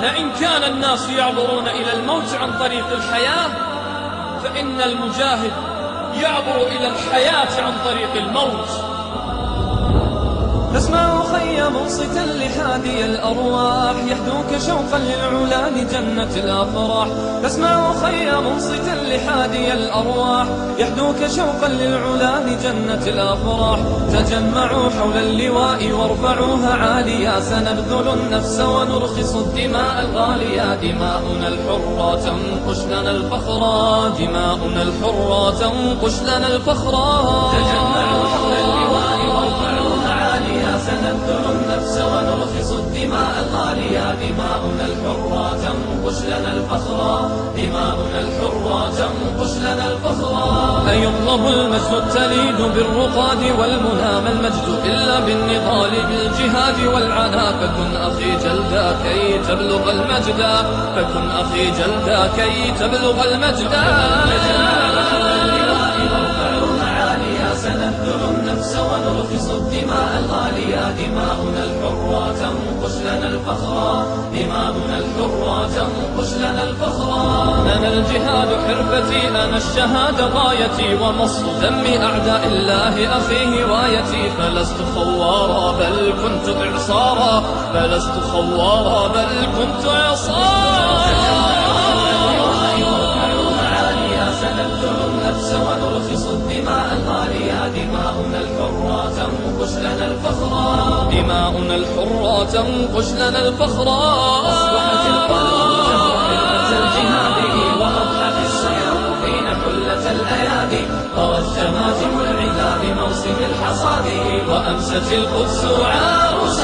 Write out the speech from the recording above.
لئن كان الناس يعبرون إلى الموت عن طريق الحياة فإن المجاهد يعبر إلى الحياة عن طريق الموت فاسمع خي منصتا لحادي الأرواح يحدوك شوقا للعلا لجنة الأفراح. فاسمع خي منصتا لحادي الأرواح يحدوك شوقا للعلا لجنة الأفراح. تجمعوا حول اللواء وارفعوها عاليا سنبذل النفس ونرخص الدماء الغالية. دماؤنا الحرة تنقش لنا الفخرا دماؤنا الحرة تنقش لنا الفخرا النفس ونرخص الدماء الغالية دماؤنا الحرة تنقش لنا الفخرا دماؤنا الحرة تنقش لنا الفخرا أيطلب المجد التليد بالرقاد والمنى ما المجد إلا بالنضال بالجهاد والعنا فكن أخي جلدا كي تبلغ المجد. فكن أخي جلدا كي تبلغ المجد. دماؤنا الحرة تنقش لنا الفخرا دماؤنا الحرة تنقش لنا الفخرا لنا الجهاد حرفتي أنا الشهادة غايتي. ومص دم أعداء الله أخي هوايتي فلست خوارا بل كنت إعصارا. فلست خوارا بل كنت إعصارا. سنبذل النفس ونرخص الدماء الغالية دماؤنا الحرة دماؤنا الحرة تنقش لنا الفخرا أصبحت القلوب تفرقة الجهاد وأضحت السياطين حلة الأيادي. طوت شماتم العذاب موسم الحصاد. وأمست القدس عروس